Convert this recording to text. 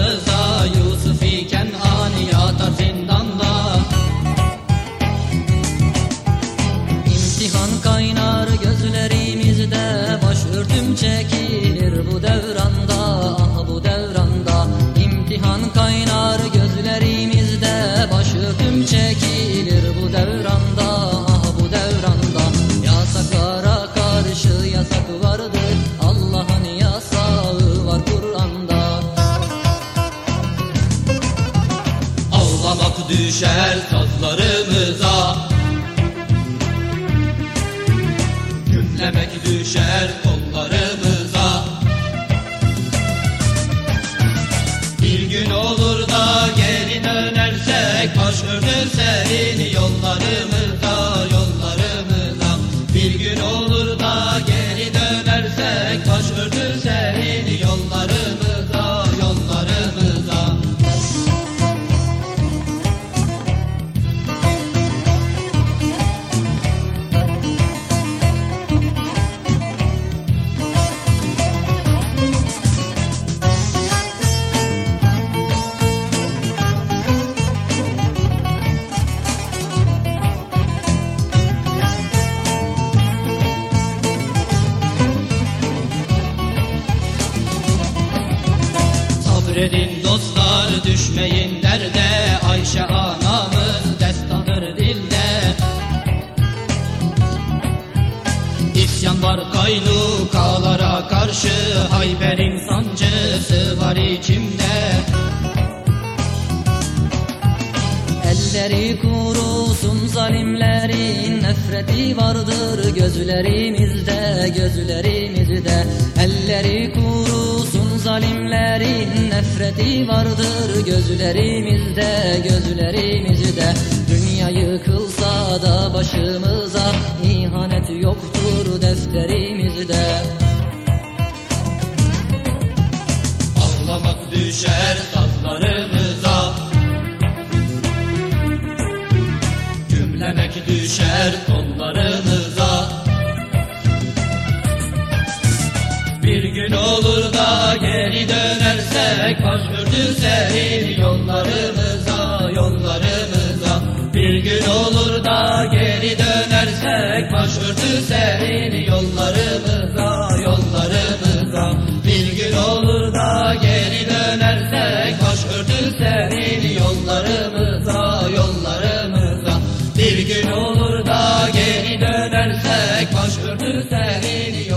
Ramazan düşer sazlarımıza. Gümlemek düşer Sabredin dostlar düşmeyin derde. Ayşe anamız destandır dilde. İsyan var kaynukalara karşı Hayber'in sancısı var içimde. Elleri kurusun zalimlerin nefreti vardır gözlerimizde gözlerimizde. Elleri kurusun zalimlerin nefreti vardır gözlerimizde gözlerimizde. Dünya yıkılsa da başımıza ihanet yoktur defterimizde. Ağlamak düşer sazlarımıza Gümlemek düşer kollarımıza Bir gün olur da geri Yürek başvurdu senin yollarımıza yollarımıza. Bir gün olur da geri dönersek Başvurdu senin yollarımıza yollarımıza. Bir gün olur da geri dönersek Başvurdu senin yollarımıza yollarımıza. Bir gün olur da geri dönersek Başvurdu senin